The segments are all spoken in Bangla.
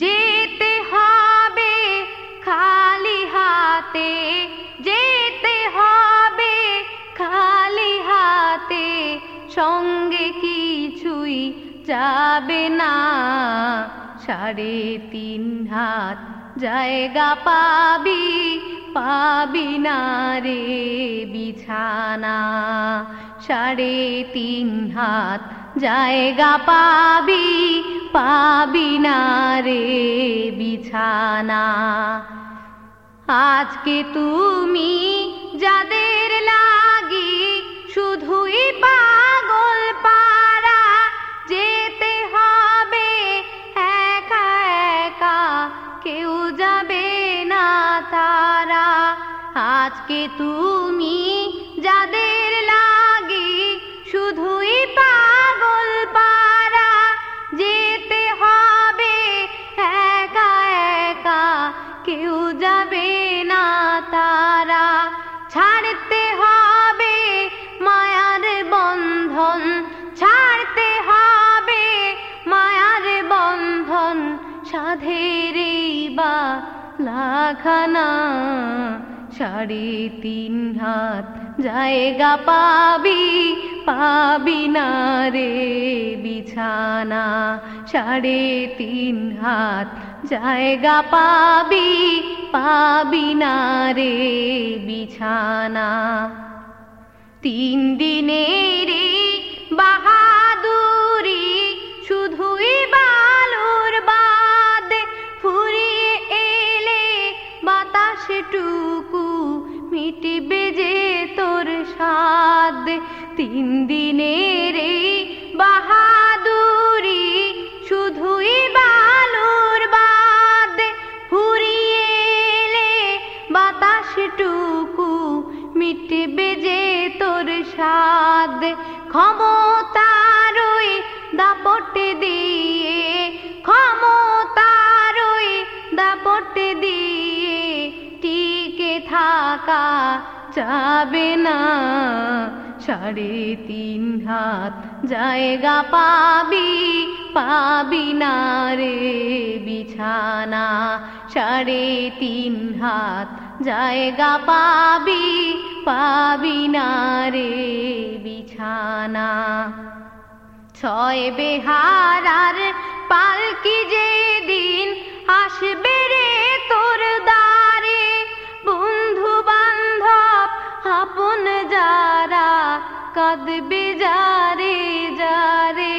যেতে হবে খালি হাতে, যেতে হবে খালি হাতে, সঙ্গে কিছুই যাবে না। সাড়ে তিন হাত জায়গা পাবি পাবি না রে বিছানা। সাড়ে তিন হাত জায়গা পাবি পাবি না রে বিছানা। আজকে তুমি যাদের লাগি শুধুই পাগল পারা যেতে হবে একা একা, কেউ যাবে না তারা। আজকে তুমি কেউ যাবে না তারা। ছাড়তে হবে মায়ার বন্ধন। ছাড়তে হবে মায়ার বন্ধন। সাধের বা লাখানা সাড়ে তিন হাত জায়গা পাবি পাবি না রে বিছানা। সাড়ে তিন হাত জায়গা পাবি পাবি না রে বিছানা। তিন দিনের বাহাদুরি শুধুই বালুর বাদ ফুরিয়ে এলে বাতাসটুকু মিটবে যে তোর স্বাদ। তিন দিনের বাতাসটুকু মিটবে যে তোর স্বাদ, ক্ষমতারই দাপটে দিয়ে, ক্ষমতারই দাপটে দিয়ে টিকে থাকা যাবে না। সাড়ে তিন হাত জায়গা পাবি পাবি না রে বিছানা। সাড়ে তিন হাত জায়গা পাবি পাবি না রে বিছানা। ছয় বেহারার পালকি যে দিন আসবে রে তোর দ্বারে বন্ধু বান্ধব আপন যারা কাঁদবে যারে যারে,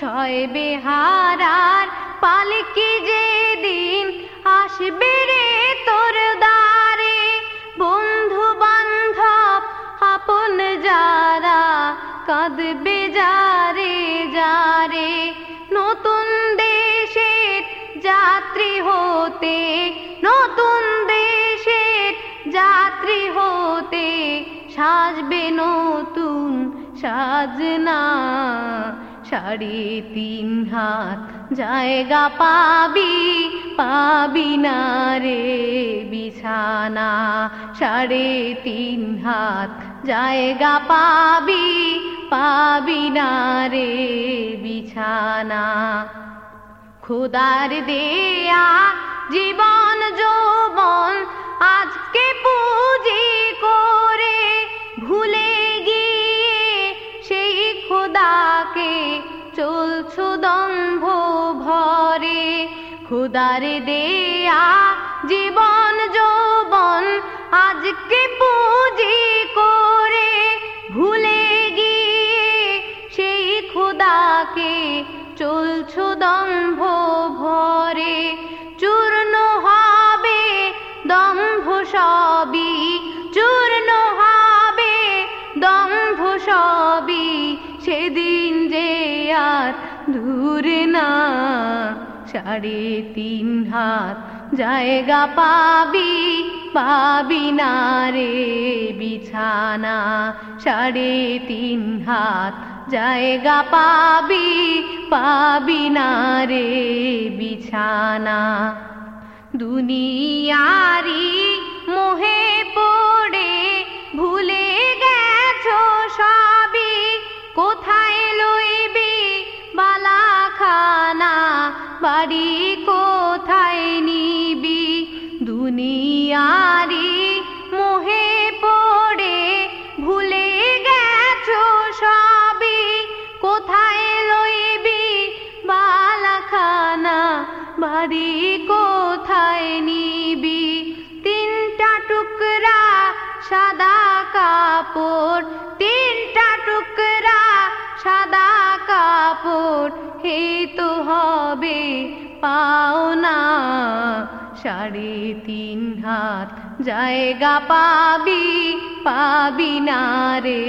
ছয় বেহারার পালকি যে দিন আসবে রে যারা কাঁদবে যারে যারে, নতুন দেশের যাত্রী হতে, নতুন দেশের যাত্রী হতে সাজবে নতুন সাজনা। সাড়ে তিন হাত জায়গা পাবি পাবি না রে বিছানা। সাড়ে তিন হাত জায়গা পাবি পাবি না রে বিছানা খুদার দেয়া জীবন যৌবন আজকে পুঁজি করে ভুলে গিয়ে সেই খোদাকে। চলছো দম্ভ ভরে। খুদার দেয়া জীবন যৌবন আজকে পুঁজি করে ভুলে গিয়ে সেই খোদাকে চলছো দম্ভ ভরে। চূর্ণ হবে দম্ভ সবই, চূর্ণ হবে দম্ভ সবই। সেদিন যে আর দূরে না, সাড়ে তিন হাত জায়গা পাবি। পাবি না রে বিছানা সাড়ে তিন হাত জায়গা পাবি পাবি না রে বিছানা। দুনিয়ারি বাড়ি কোথায় নিবি? তিনটা টুকরা সাদা কাপড়, তিনটা টুকরা সাদা কাপড়, হে তো হবে পাওনা। সাড়ে তিন হাত জায়গা পাবি পাবি না রে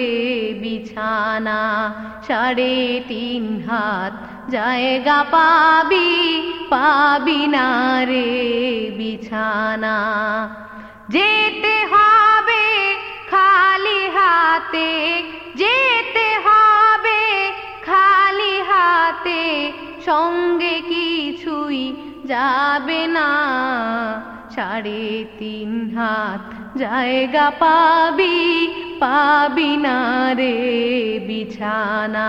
বিছানা। সাড়ে তিন হাত জায়গা পাবি পাবি না রে বিছানা। যেতে হবে খালি হাতে, যেতে হবে খালি হাতে, সঙ্গে কিছুই যাবে না। সাড়ে তিন হাত জায়গা পাবি পাবি না রে বিছানা।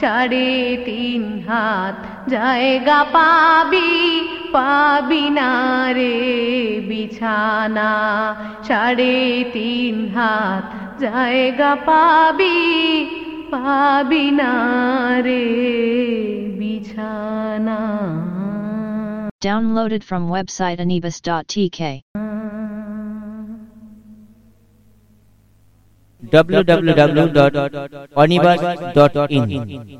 সাড়ে তিন হাত জায়গা পাবি পাবি না রে বিছানা সাড়ে তিন হাত জায়গা পাবি পাবি না রে বিছানা Downloaded from website anibis.tk. www.onibus.in